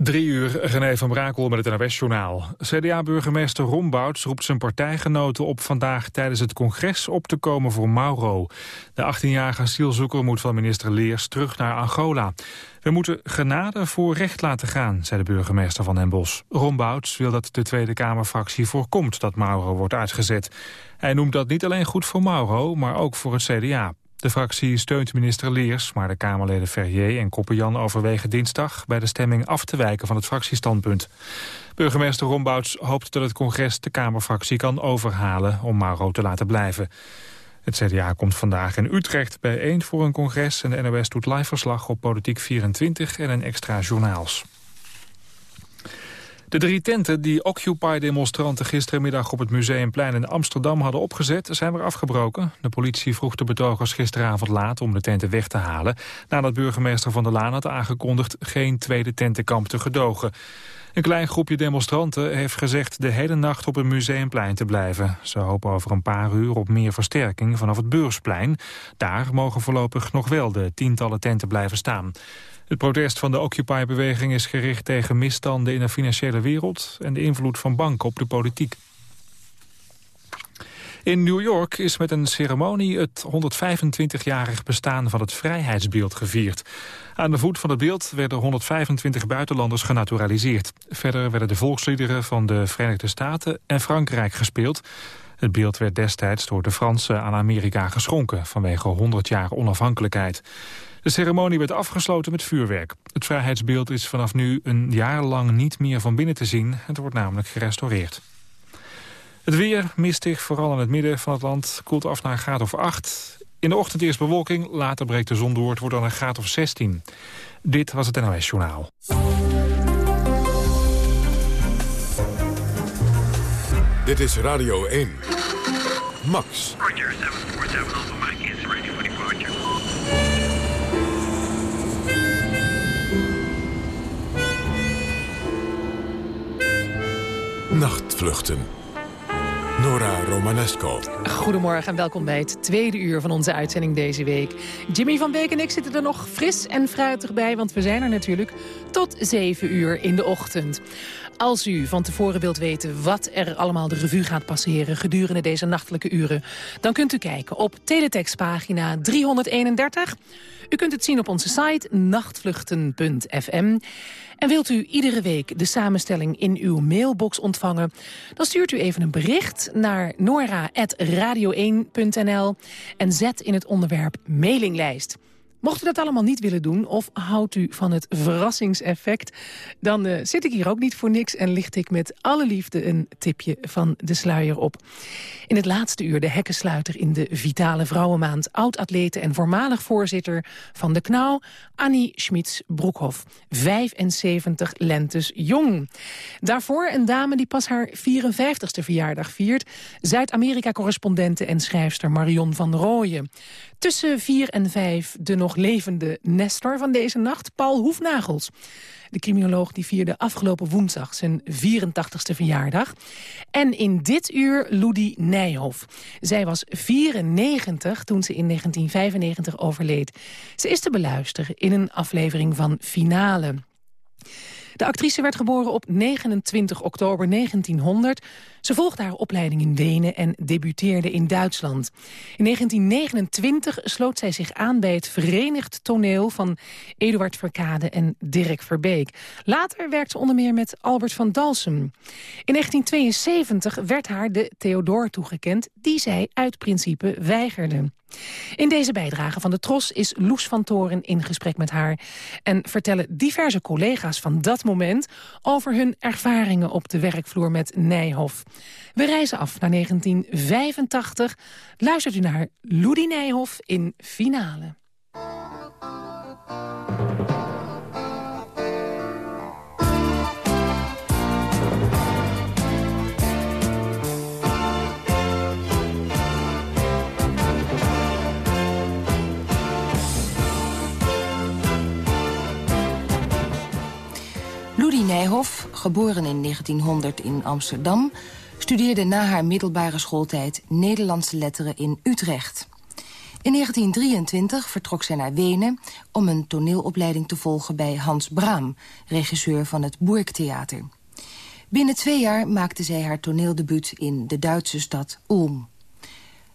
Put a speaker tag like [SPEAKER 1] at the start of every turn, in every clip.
[SPEAKER 1] Drie uur, René van Brakel met het NOS-journaal. CDA-burgemeester Rombouts roept zijn partijgenoten op vandaag tijdens het congres op te komen voor Mauro. De 18-jarige asielzoeker moet van minister Leers terug naar Angola. We moeten genade voor recht laten gaan, zei de burgemeester van Den Bosch. Rombouts wil dat de Tweede Kamerfractie voorkomt dat Mauro wordt uitgezet. Hij noemt dat niet alleen goed voor Mauro, maar ook voor het CDA. De fractie steunt minister Leers, maar de Kamerleden Ferrier en Koppenjan overwegen dinsdag bij de stemming af te wijken van het fractiestandpunt. Burgemeester Rombouts hoopt dat het congres de Kamerfractie kan overhalen om Mauro te laten blijven. Het CDA komt vandaag in Utrecht bijeen voor een congres en de NOS doet live verslag op Politiek 24 en een extra journaals. De drie tenten die Occupy-demonstranten gisterenmiddag op het Museumplein in Amsterdam hadden opgezet, zijn weer afgebroken. De politie vroeg de betogers gisteravond laat om de tenten weg te halen, nadat burgemeester Van der Laan had aangekondigd geen tweede tentenkamp te gedogen. Een klein groepje demonstranten heeft gezegd de hele nacht op het Museumplein te blijven. Ze hopen over een paar uur op meer versterking vanaf het Beursplein. Daar mogen voorlopig nog wel de tientallen tenten blijven staan. Het protest van de Occupy-beweging is gericht tegen misstanden in de financiële wereld en de invloed van banken op de politiek. In New York is met een ceremonie het 125-jarig bestaan van het vrijheidsbeeld gevierd. Aan de voet van het beeld werden 125 buitenlanders genaturaliseerd. Verder werden de volksliederen van de Verenigde Staten en Frankrijk gespeeld. Het beeld werd destijds door de Fransen aan Amerika geschonken... vanwege 100 jaar onafhankelijkheid. De ceremonie werd afgesloten met vuurwerk. Het vrijheidsbeeld is vanaf nu een jaar lang niet meer van binnen te zien. Het wordt namelijk gerestaureerd. Het weer mistig, vooral in het midden van het land, koelt af naar een graad of 8. In de ochtend eerst bewolking, later breekt de zon door. Het wordt dan een graad of 16. Dit was het NOS Journaal.
[SPEAKER 2] Dit is Radio 1. Max. Nachtvluchten. Nora Romanesco.
[SPEAKER 3] Goedemorgen en welkom bij het tweede uur van onze uitzending deze week. Jimmy van Beek en ik zitten er nog fris en fruitig bij... want we zijn er natuurlijk tot zeven uur in de ochtend. Als u van tevoren wilt weten wat er allemaal de revue gaat passeren... gedurende deze nachtelijke uren... dan kunt u kijken op teletextpagina 331. U kunt het zien op onze site nachtvluchten.fm. En wilt u iedere week de samenstelling in uw mailbox ontvangen... dan stuurt u even een bericht naar nora.radio1.nl... en zet in het onderwerp mailinglijst. Mocht u dat allemaal niet willen doen of houdt u van het verrassingseffect... dan uh, zit ik hier ook niet voor niks en licht ik met alle liefde een tipje van de sluier op. In het laatste uur de hekkensluiter in de Vitale Vrouwenmaand... oud-atlete en voormalig voorzitter van de KNAU, Annie Schmitz-Broekhoff. 75 lentes jong. Daarvoor een dame die pas haar 54ste verjaardag viert... Zuid-Amerika-correspondente en schrijfster Marion van Rooyen. Tussen vier en vijf de nog levende Nestor van deze nacht, Paul Hoefnagels. De criminoloog die vierde afgelopen woensdag zijn 84ste verjaardag. En in dit uur Ludi Nijhoff. Zij was 94 toen ze in 1995 overleed. Ze is te beluisteren in een aflevering van Finale. De actrice werd geboren op 29 oktober 1900. Ze volgde haar opleiding in Wenen en debuteerde in Duitsland. In 1929 sloot zij zich aan bij het Verenigd Toneel van Eduard Verkade en Dirk Verbeek. Later werkte ze onder meer met Albert van Dalsem. In 1972 werd haar de Theodor toegekend, die zij uit principe weigerde. In deze bijdrage van de Tros is Loes van Toren in gesprek met haar... en vertellen diverse collega's van dat moment... over hun ervaringen op de werkvloer met Nijhoff. We reizen af naar 1985. Luistert u naar Ludi Nijhoff in Finale.
[SPEAKER 4] Ludi Nijhoff, geboren in 1900 in Amsterdam... studeerde na haar middelbare schooltijd Nederlandse letteren in Utrecht. In 1923 vertrok zij naar Wenen om een toneelopleiding te volgen bij Hans Braam, regisseur van het Burgtheater. Binnen twee jaar maakte zij haar toneeldebuut in de Duitse stad Ulm.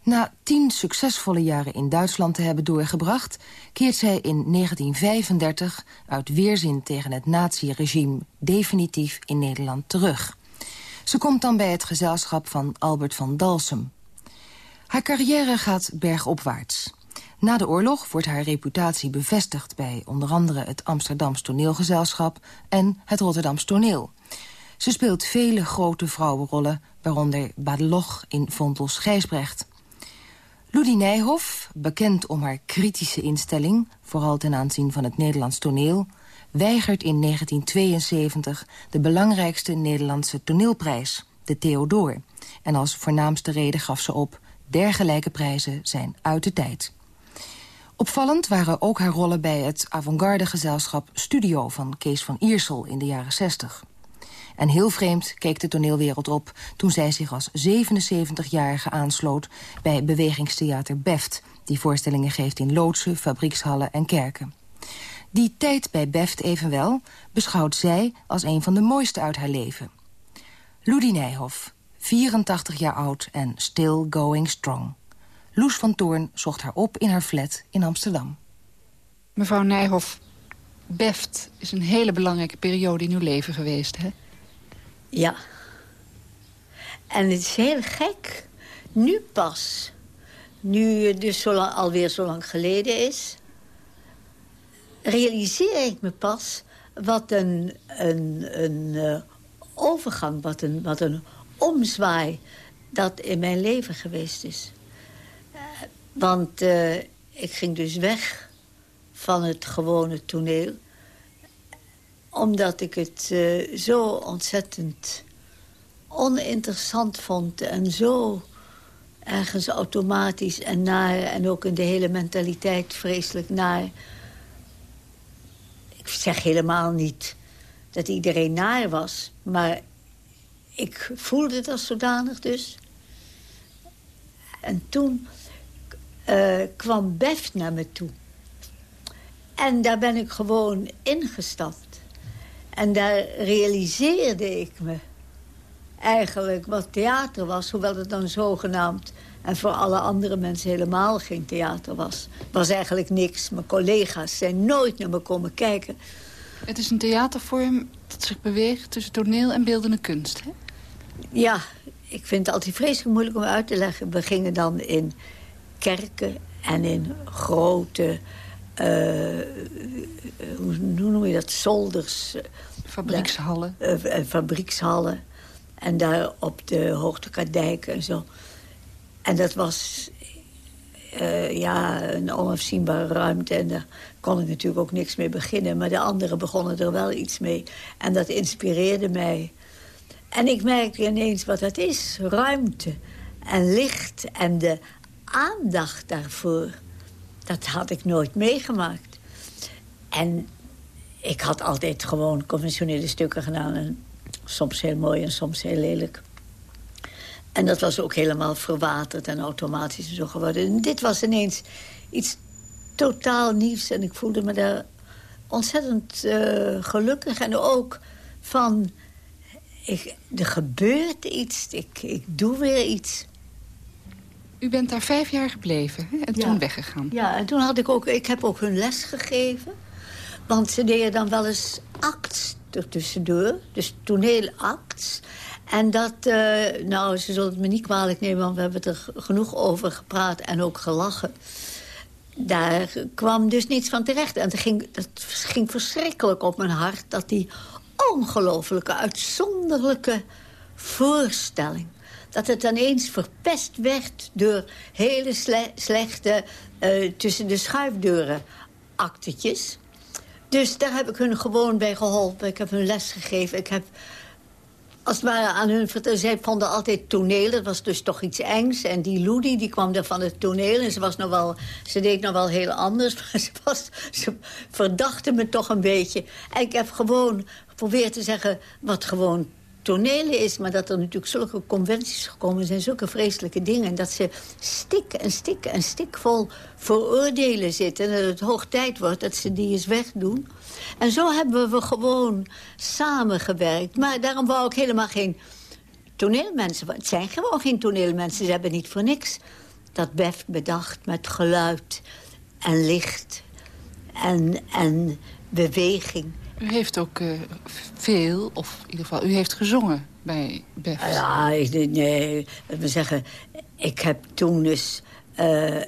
[SPEAKER 4] Na tien succesvolle jaren in Duitsland te hebben doorgebracht... keert zij in 1935 uit weerzin tegen het naziregime... definitief in Nederland terug. Ze komt dan bij het gezelschap van Albert van Dalsem. Haar carrière gaat bergopwaarts. Na de oorlog wordt haar reputatie bevestigd... bij onder andere het Amsterdams toneelgezelschap en het Rotterdams toneel. Ze speelt vele grote vrouwenrollen, waaronder Badeloch in Fontels Gijsbrecht... Ludie Nijhoff, bekend om haar kritische instelling... vooral ten aanzien van het Nederlands toneel... weigert in 1972 de belangrijkste Nederlandse toneelprijs, de Theodor. En als voornaamste reden gaf ze op... dergelijke prijzen zijn uit de tijd. Opvallend waren ook haar rollen bij het avant-garde gezelschap Studio... van Kees van Iersel in de jaren 60. En heel vreemd keek de toneelwereld op toen zij zich als 77-jarige aansloot bij bewegingstheater Beft, die voorstellingen geeft in loodsen, fabriekshallen en kerken. Die tijd bij Beft evenwel beschouwt zij als een van de mooiste uit haar leven. Ludie Nijhoff, 84 jaar oud en still going strong. Loes van Toorn zocht haar op in haar flat in Amsterdam.
[SPEAKER 5] Mevrouw Nijhoff, Beft is een hele belangrijke periode in uw leven geweest, hè?
[SPEAKER 6] Ja. En het is heel gek. Nu pas. Nu het dus alweer zo lang geleden is... realiseer ik me pas wat een, een, een uh, overgang, wat een, wat een omzwaai... dat in mijn leven geweest is. Uh, want uh, ik ging dus weg van het gewone toneel omdat ik het uh, zo ontzettend oninteressant vond... en zo ergens automatisch en naar... en ook in de hele mentaliteit vreselijk naar... Ik zeg helemaal niet dat iedereen naar was... maar ik voelde als zodanig dus. En toen uh, kwam Bef naar me toe. En daar ben ik gewoon ingestapt. En daar realiseerde ik me eigenlijk wat theater was... hoewel het dan zogenaamd en voor alle andere mensen helemaal geen theater was. was eigenlijk niks. Mijn collega's zijn nooit naar me komen kijken.
[SPEAKER 5] Het is een theatervorm dat zich beweegt tussen toneel en beeldende kunst, hè?
[SPEAKER 6] Ja, ik vind het altijd vreselijk moeilijk om uit te leggen. We gingen dan in kerken en in grote hoe noem je dat, zolders.
[SPEAKER 5] Fabriekshallen.
[SPEAKER 6] Uh, fabriekshallen. En daar op de Hoogtekadijk en zo. En dat was ja, een onafzienbare ruimte. En daar kon ik natuurlijk ook niks mee beginnen. Maar de anderen begonnen er wel iets mee. En dat inspireerde mij. En ik merkte ineens wat dat is. Ruimte en licht en de aandacht daarvoor. Dat had ik nooit meegemaakt. En ik had altijd gewoon conventionele stukken gedaan. Soms heel mooi en soms heel lelijk. En dat was ook helemaal verwaterd en automatisch zo geworden. En dit was ineens iets totaal nieuws. En ik voelde me daar ontzettend uh, gelukkig. En ook van, ik, er gebeurt iets, ik, ik doe weer iets.
[SPEAKER 5] U bent daar vijf jaar gebleven en toen weggegaan.
[SPEAKER 6] Ja, en toen had ik ook... Ik heb ook hun les gegeven. Want ze deden dan wel eens acts ertussendoor. Dus toneelacts. En dat... Uh, nou, ze zullen het me niet kwalijk nemen... want we hebben er genoeg over gepraat en ook gelachen. Daar kwam dus niets van terecht. En dat ging, dat ging verschrikkelijk op mijn hart... dat die ongelofelijke, uitzonderlijke voorstelling dat het dan eens verpest werd door hele slechte uh, tussen de schuifdeuren actetjes. Dus daar heb ik hun gewoon bij geholpen. Ik heb hun les gegeven. Ik heb als het aan hun verteld. Zij vonden altijd toneel. Dat was dus toch iets engs. En die Ludi, die kwam er van het toneel. En ze, was nog wel, ze deed nog wel heel anders. Maar ze, was, ze verdachte me toch een beetje. En ik heb gewoon geprobeerd te zeggen wat gewoon tonelen is... maar dat er natuurlijk zulke conventies gekomen zijn, zulke vreselijke dingen... en dat ze stik en stik en stikvol veroordelen zitten... en dat het hoog tijd wordt dat ze die eens wegdoen. En zo hebben we gewoon samengewerkt. Maar daarom wou ik helemaal geen toneelmensen... het zijn gewoon geen toneelmensen, ze hebben niet voor niks... dat Beft bedacht met geluid en licht en, en beweging...
[SPEAKER 5] U heeft ook uh, veel, of in ieder geval, u heeft gezongen bij Bef.
[SPEAKER 6] Ja, ik, nee, we zeggen, ik heb toen dus... Uh,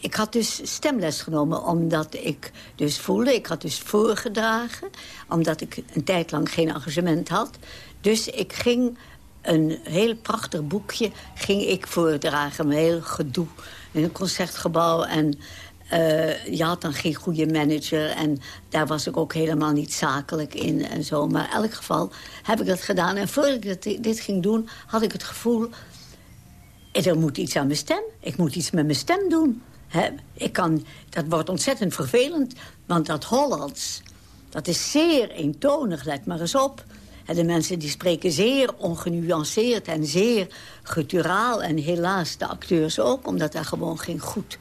[SPEAKER 6] ik had dus stemles genomen omdat ik dus voelde... ik had dus voorgedragen, omdat ik een tijd lang geen engagement had. Dus ik ging een heel prachtig boekje ging ik voordragen. Een heel gedoe in een concertgebouw. En uh, je had dan geen goede manager en daar was ik ook helemaal niet zakelijk in en zo. Maar in elk geval heb ik dat gedaan. En voordat ik dit ging doen, had ik het gevoel... er moet iets aan mijn stem. Ik moet iets met mijn stem doen. ik kan, dat wordt ontzettend vervelend, want dat Hollands... dat is zeer eentonig, let maar eens op. de mensen die spreken zeer ongenuanceerd en zeer guturaal. En helaas de acteurs ook, omdat daar gewoon geen goed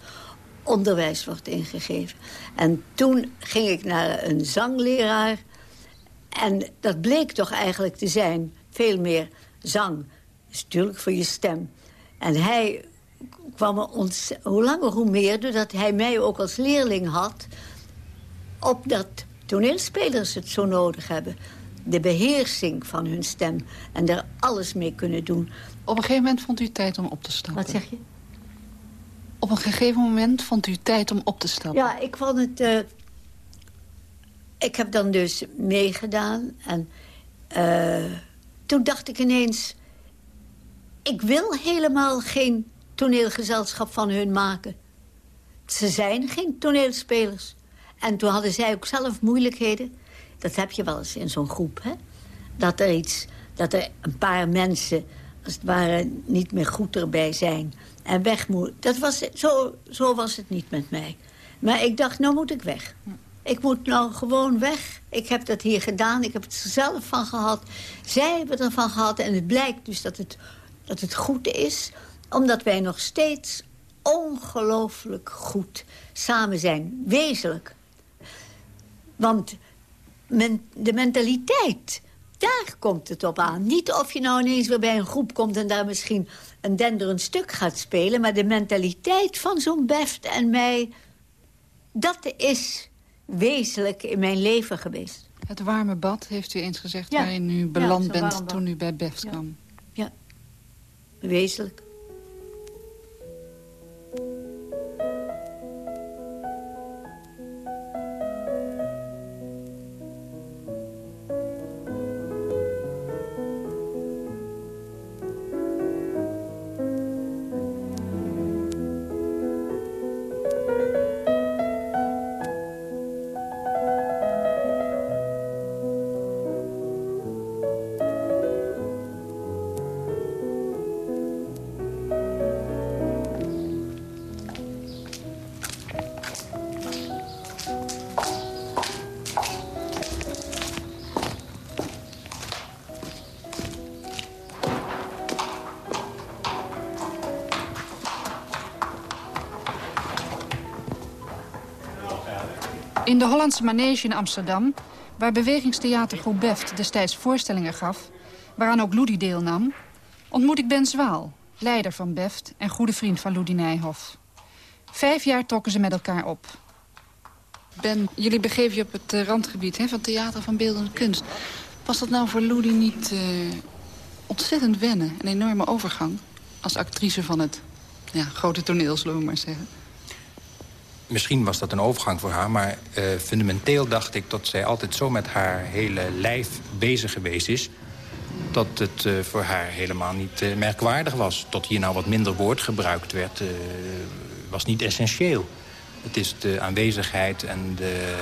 [SPEAKER 6] onderwijs wordt ingegeven. En toen ging ik naar een zangleraar. En dat bleek toch eigenlijk te zijn veel meer zang. is natuurlijk voor je stem. En hij kwam er hoe langer hoe meer... doordat hij mij ook als leerling had... op dat toneelspelers het zo nodig hebben. De beheersing van hun stem. En daar alles mee kunnen doen.
[SPEAKER 5] Op een gegeven moment vond u tijd om op te stappen.
[SPEAKER 6] Wat zeg je?
[SPEAKER 5] Op een gegeven moment vond u tijd om op te stappen?
[SPEAKER 6] Ja, ik vond het... Uh, ik heb dan dus meegedaan. En uh, toen dacht ik ineens... Ik wil helemaal geen toneelgezelschap van hun maken. Ze zijn geen toneelspelers. En toen hadden zij ook zelf moeilijkheden. Dat heb je wel eens in zo'n groep, hè? Dat er iets... Dat er een paar mensen, als het ware, niet meer goed erbij zijn en weg moet. Dat was, zo, zo was het niet met mij. Maar ik dacht, nou moet ik weg. Ik moet nou gewoon weg. Ik heb dat hier gedaan. Ik heb het er zelf van gehad. Zij hebben ervan gehad. En het blijkt dus dat het, dat het goed is. Omdat wij nog steeds ongelooflijk goed samen zijn. Wezenlijk. Want men, de mentaliteit, daar komt het op aan. Niet of je nou ineens weer bij een groep komt... en daar misschien een denderend stuk gaat spelen... maar de mentaliteit van zo'n Beft en mij... dat is wezenlijk in mijn leven geweest.
[SPEAKER 5] Het warme bad, heeft u eens gezegd, waarin u beland bent toen u bij Beft kwam.
[SPEAKER 6] Ja, wezenlijk.
[SPEAKER 5] In de Hollandse Manege in Amsterdam, waar bewegingstheatergroep Beft destijds voorstellingen gaf... waaraan ook Loedi deelnam, ontmoet ik Ben Zwaal, leider van Beft en goede vriend van Loedi Nijhoff. Vijf jaar trokken ze met elkaar op. Ben, jullie begeven je op het uh, randgebied van theater van beeldende kunst. Was dat nou voor Loedi niet uh, ontzettend wennen? Een enorme overgang als actrice van het ja, grote toneel, zullen we maar zeggen
[SPEAKER 7] misschien was dat een overgang voor haar... maar uh, fundamenteel dacht ik dat zij altijd zo met haar hele lijf bezig geweest is... dat het uh, voor haar helemaal niet uh, merkwaardig was. Tot hier nou wat minder woord gebruikt werd, was niet essentieel. Het is de aanwezigheid en de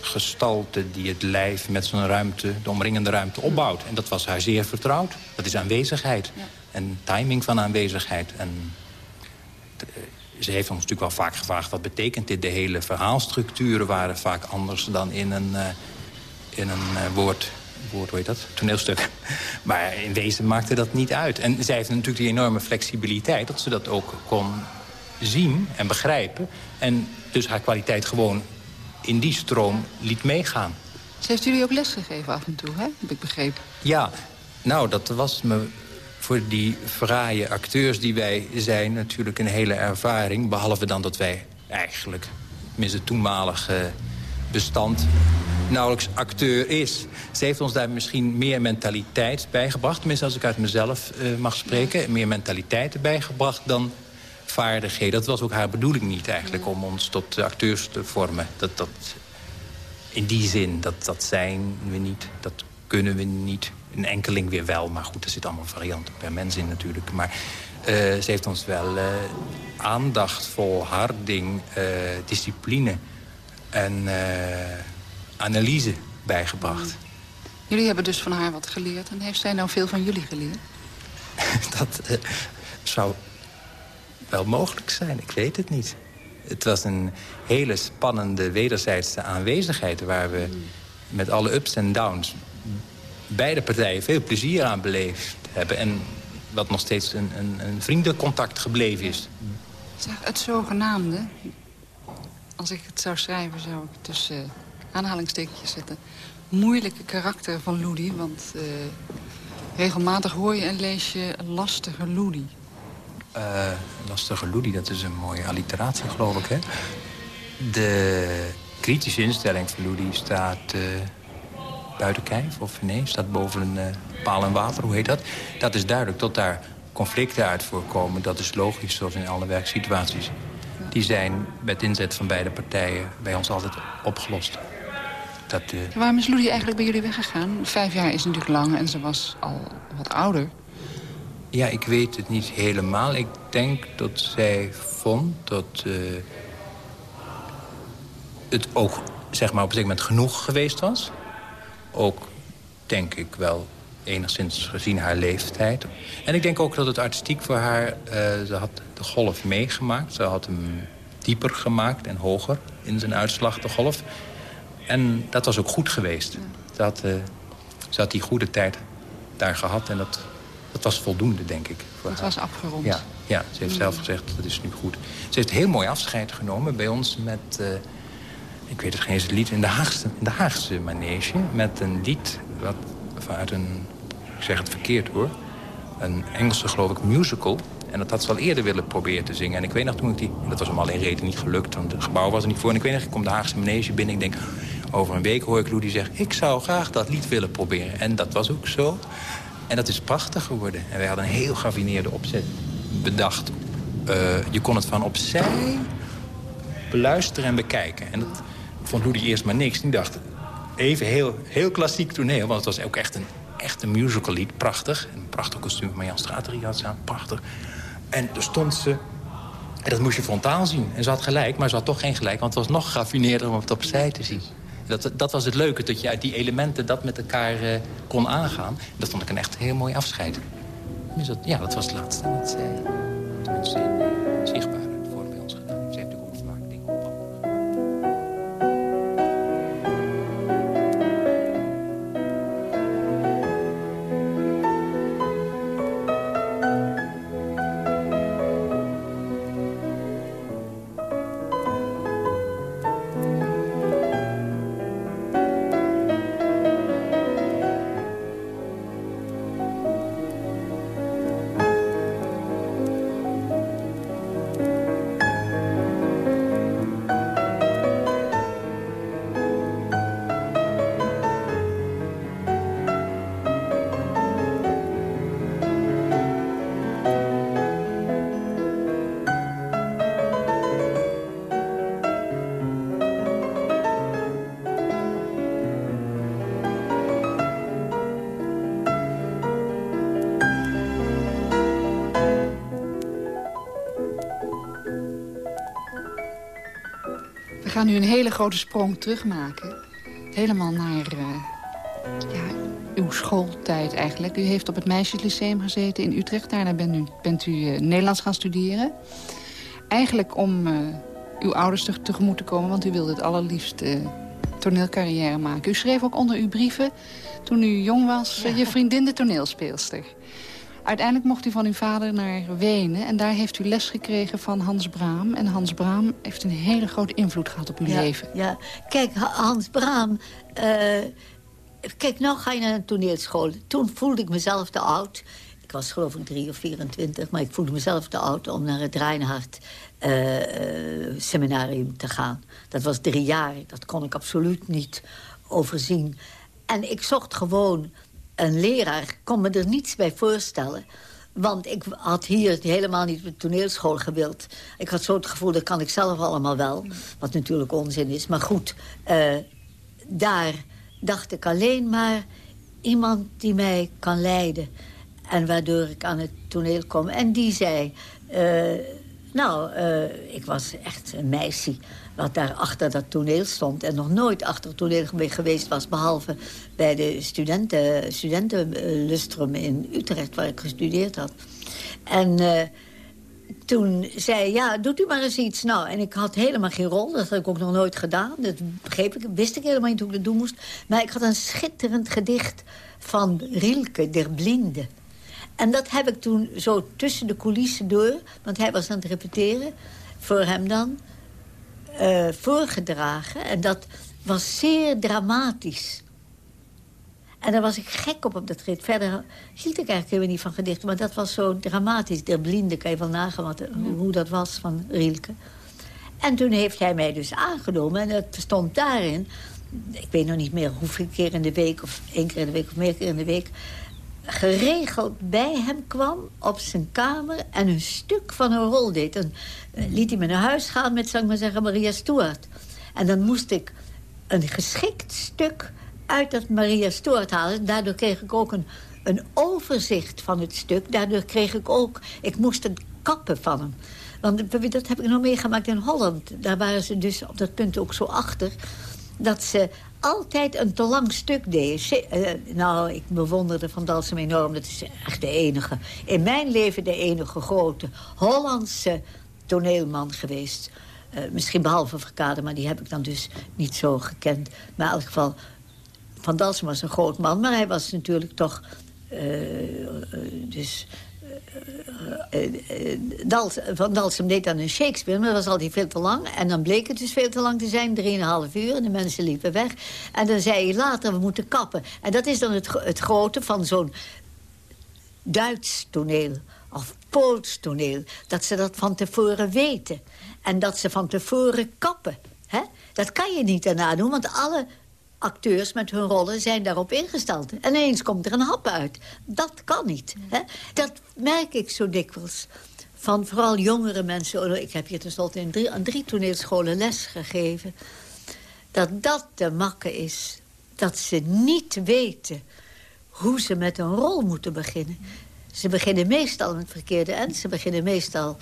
[SPEAKER 7] gestalte die het lijf met zijn ruimte, de omringende ruimte opbouwt. En dat was haar zeer vertrouwd. Dat is aanwezigheid. Ja. En timing van aanwezigheid. En ze heeft ons natuurlijk wel vaak gevraagd... wat betekent dit? De hele verhaalstructuren waren vaak anders dan in een, uh, in een uh, woord woord, hoe heet dat? Toneelstuk. Maar in wezen maakte dat niet uit. En zij heeft natuurlijk die enorme flexibiliteit... dat ze dat ook kon zien en begrijpen. En dus haar kwaliteit gewoon in die stroom liet meegaan.
[SPEAKER 5] Ze heeft jullie ook lesgegeven af en toe, hè? heb ik begrepen.
[SPEAKER 7] Ja, nou, dat was me voor die fraaie acteurs die wij zijn natuurlijk een hele ervaring. Behalve dan dat wij eigenlijk, tenminste toenmalig bestand, nauwelijks acteur is. Ze heeft ons daar misschien meer mentaliteit bijgebracht. Tenminste, als ik uit mezelf uh, mag spreken. Meer mentaliteit bijgebracht dan vaardigheden. Dat was ook haar bedoeling niet eigenlijk, om ons tot acteurs te vormen. Dat, dat, in die zin, dat, dat zijn we niet, dat kunnen we niet. Een enkeling weer wel, maar goed, er zit allemaal varianten per mens in natuurlijk. Maar uh, ze heeft ons wel uh, aandacht, volharding, uh, discipline en analyse bijgebracht.
[SPEAKER 5] Jullie hebben dus van haar wat geleerd. En heeft zij nou veel van jullie geleerd?
[SPEAKER 7] dat zou wel mogelijk zijn, ik weet het niet. Het was een hele spannende wederzijdse aanwezigheid... waar we met alle ups en downs beide partijen veel plezier aan beleefd hebben. En wat nog steeds een, een, een vriendencontact gebleven is.
[SPEAKER 5] Zeg, het zogenaamde, als ik het zou schrijven, zou ik tussen uh, aanhalingstekentjes zetten... moeilijke karakter van Loedi, want uh, regelmatig hoor je en lees je lastige Loedi.
[SPEAKER 7] Uh, lastige Loedi, dat is een mooie alliteratie, geloof ik, hè? De kritische instelling van Loedi staat Kijf of nee, staat boven een uh, paal en water, hoe heet dat? Dat is duidelijk dat daar conflicten uit voorkomen. Dat is logisch, zoals in alle werksituaties. Die zijn met inzet van beide partijen bij ons altijd opgelost.
[SPEAKER 5] Dat, uh... Waarom is Loedie eigenlijk bij jullie weggegaan? Vijf jaar is natuurlijk lang en ze was al wat ouder.
[SPEAKER 7] Ja, ik weet het niet helemaal. Ik denk dat zij vond dat uh, het ook zeg maar, op een gegeven moment genoeg geweest was ook, denk ik wel, enigszins gezien haar leeftijd. En ik denk ook dat het artistiek voor haar... Uh, ze had de golf meegemaakt. Ze had hem dieper gemaakt en hoger in zijn uitslag, de golf. En dat was ook goed geweest. Ze, had, uh, ze had die goede tijd daar gehad en dat, dat was voldoende, denk ik.
[SPEAKER 5] Voor
[SPEAKER 7] dat
[SPEAKER 5] was afgerond.
[SPEAKER 7] Ja, ja, ze heeft zelf gezegd, dat is nu goed. Ze heeft heel mooi afscheid genomen bij ons met... Uh, ik weet het geen eens, lied in de Haagse, in de Haagse manege... met een lied wat vanuit een, ik zeg het verkeerd hoor... een Engelse, geloof ik, musical... En dat had ze al eerder willen proberen te zingen. En ik weet nog toen ik die... dat was hem al in reden niet gelukt, want het gebouw was er niet voor. En ik weet nog, ik kom de Haagse manege binnen. Ik denk, over een week hoor ik Lou die zegt... ik zou graag dat lied willen proberen. En dat was ook zo. En dat is prachtig geworden. En wij hadden een heel gravineerde opzet bedacht. Uh, je kon het van opzij beluisteren en bekijken. En dat, vond Louis eerst maar niks. Die dacht, even heel, heel klassiek toneel. Want het was ook echt een, echt een musical lied. Prachtig. Een prachtig kostuum van Jan Straterie had ze aan. Prachtig. En toen stond ze... En dat moest je frontaal zien. En ze had gelijk, maar ze had toch geen gelijk. Want het was nog geraffineerder om het opzij te zien. Dat, dat was het leuke, dat je uit die elementen dat met elkaar uh, kon aangaan. Dat vond ik een echt heel mooi afscheid. Dus dat, ja, dat was het laatste wat zij... Tenminste, uh, zichtbaar.
[SPEAKER 5] gaan nu een hele grote sprong terugmaken. Helemaal naar uh, ja, uw schooltijd eigenlijk. U heeft op het Meisjeslyceum gezeten in Utrecht. Daarna bent u, bent u uh, Nederlands gaan studeren. Eigenlijk om uh, uw ouders tegemoet te komen, want u wilde het allerliefst toneelcarrière maken. U schreef ook onder uw brieven, toen u jong was, je vriendin de toneelspeelster. Uiteindelijk mocht u van uw vader naar Wenen. En daar heeft u les gekregen van Hans Braam. En Hans Braam heeft een hele grote invloed gehad op uw leven.
[SPEAKER 6] Ja, kijk, Hans Braam... Uh, kijk, nou ga je naar een toneelschool. Toen voelde ik mezelf te oud. Ik was geloof ik drie of 24, maar ik voelde mezelf te oud... om naar het Reinhardt uh, seminarium te gaan. Dat was drie jaar, dat kon ik absoluut niet overzien. En ik zocht gewoon een leraar kon me er niets bij voorstellen. Want ik had hier helemaal niet de toneelschool gewild. Ik had zo het gevoel, dat kan ik zelf allemaal wel. Wat natuurlijk onzin is. Maar goed, uh, daar dacht ik alleen maar... iemand die mij kan leiden. En waardoor ik aan het toneel kom. En die zei... Uh, nou, uh, ik was echt een meisje wat daar achter dat toneel stond... en nog nooit achter het toneel geweest was... behalve bij de studenten, studentenlustrum in Utrecht, waar ik gestudeerd had. En uh, toen zei ja, doet u maar eens iets. Nou, en ik had helemaal geen rol, dat had ik ook nog nooit gedaan. Dat begreep ik, wist ik helemaal niet hoe ik dat doen moest. Maar ik had een schitterend gedicht van Rielke, der Blinde... En dat heb ik toen zo tussen de coulissen door... want hij was aan het repeteren, voor hem dan... Uh, voorgedragen. En dat was zeer dramatisch. En daar was ik gek op op dat rit. Verder hield ik eigenlijk helemaal niet van gedichten. Maar dat was zo dramatisch. De blinde, kan je wel nagaan wat, hoe dat was van Rielke. En toen heeft hij mij dus aangenomen. En dat stond daarin... Ik weet nog niet meer hoeveel keer in de week... of één keer in de week of meer keer in de week geregeld bij hem kwam op zijn kamer... en een stuk van een rol deed. Dan eh, liet hij me naar huis gaan met, zal ik maar zeggen, Maria Stuart. En dan moest ik een geschikt stuk uit dat Maria Stuart halen. Daardoor kreeg ik ook een, een overzicht van het stuk. Daardoor kreeg ik ook... Ik moest het kappen van hem. Want dat heb ik nog meegemaakt in Holland. Daar waren ze dus op dat punt ook zo achter... dat ze altijd een te lang stuk deed. Uh, nou, ik bewonderde Van Dalsem enorm. Dat is echt de enige, in mijn leven de enige grote Hollandse toneelman geweest. Uh, misschien behalve Verkade, maar die heb ik dan dus niet zo gekend. Maar in elk geval, Van Dalsem was een groot man. Maar hij was natuurlijk toch... Uh, dus Dals, Van Dalsem deed dan een Shakespeare, maar dat was altijd veel te lang. En dan bleek het dus veel te lang te zijn, drieënhalf uur. En de mensen liepen weg. En dan zei hij later, we moeten kappen. En dat is dan het, het grote van zo'n Duits toneel of Pools toneel. Dat ze dat van tevoren weten. En dat ze van tevoren kappen. Hè? Dat kan je niet daarna doen, want alle acteurs met hun rollen zijn daarop ingesteld. En ineens komt er een hap uit. Dat kan niet. Hè? Dat merk ik zo dikwijls. Van vooral jongere mensen. Oh, ik heb hier tenslotte in drie, aan drie toneelscholen les gegeven. Dat dat de makke is. Dat ze niet weten hoe ze met een rol moeten beginnen. Ze beginnen meestal met het verkeerde eind. Ze beginnen meestal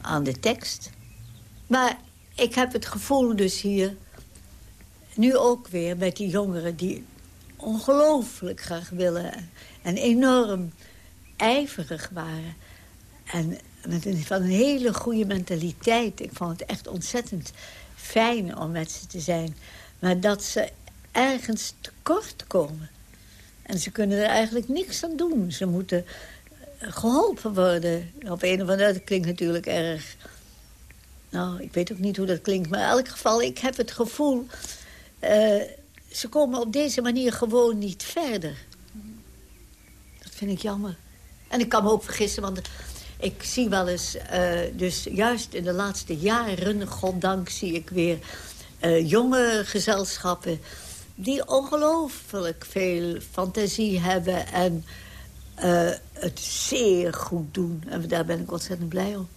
[SPEAKER 6] aan de tekst. Maar ik heb het gevoel dus hier nu ook weer met die jongeren die ongelooflijk graag willen... en enorm ijverig waren. En met een, van een hele goede mentaliteit. Ik vond het echt ontzettend fijn om met ze te zijn. Maar dat ze ergens tekort komen. En ze kunnen er eigenlijk niks aan doen. Ze moeten geholpen worden. Op een of andere dat klinkt natuurlijk erg... Nou, ik weet ook niet hoe dat klinkt. Maar in elk geval, ik heb het gevoel uh, ze komen op deze manier gewoon niet verder. Dat vind ik jammer. En ik kan me ook vergissen, want ik zie wel eens... Uh, dus juist in de laatste jaren, goddank, zie ik weer... Uh, jonge gezelschappen die ongelooflijk veel fantasie hebben... en het zeer goed doen. En daar ben ik ontzettend blij om.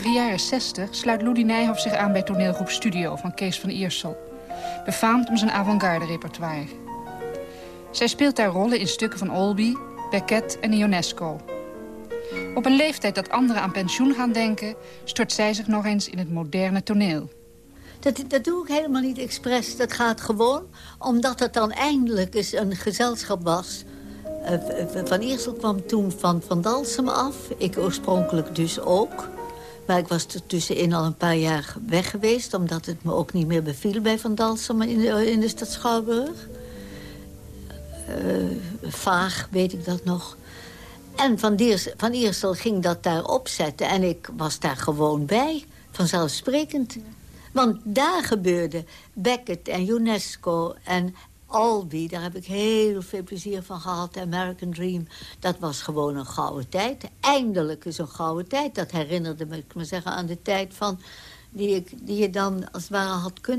[SPEAKER 5] In de roerige jaren 60 sluit Ludi Nijhoff zich aan bij toneelgroep Studio van Kees van Iersel. Befaamd om zijn avant-garde repertoire. Zij speelt daar rollen in stukken van Olby, Beckett en Ionesco. Op een leeftijd dat anderen aan pensioen gaan denken... stort zij zich nog eens in het moderne toneel.
[SPEAKER 6] Dat, dat doe ik helemaal niet expres. Dat gaat gewoon omdat het dan eindelijk eens een gezelschap was. Uh, van Eersel kwam toen van Van Dalsem af. Ik oorspronkelijk dus ook. Maar ik was er tussenin al een paar jaar weg geweest... omdat het me ook niet meer beviel bij Van Dalsem in de, in de stad Schouwburg. Uh, vaag weet ik dat nog. En Van, Diers, van Eersel ging dat daar opzetten. En ik was daar gewoon bij, vanzelfsprekend. Want daar gebeurde Beckett en UNESCO en Albi. Daar heb ik heel veel plezier van gehad. American Dream, dat was gewoon een gouden tijd. Eindelijk is een gouden tijd. Dat herinnerde me, ik maar zeggen, aan de tijd van... Die, ik, die je dan als het ware had kunnen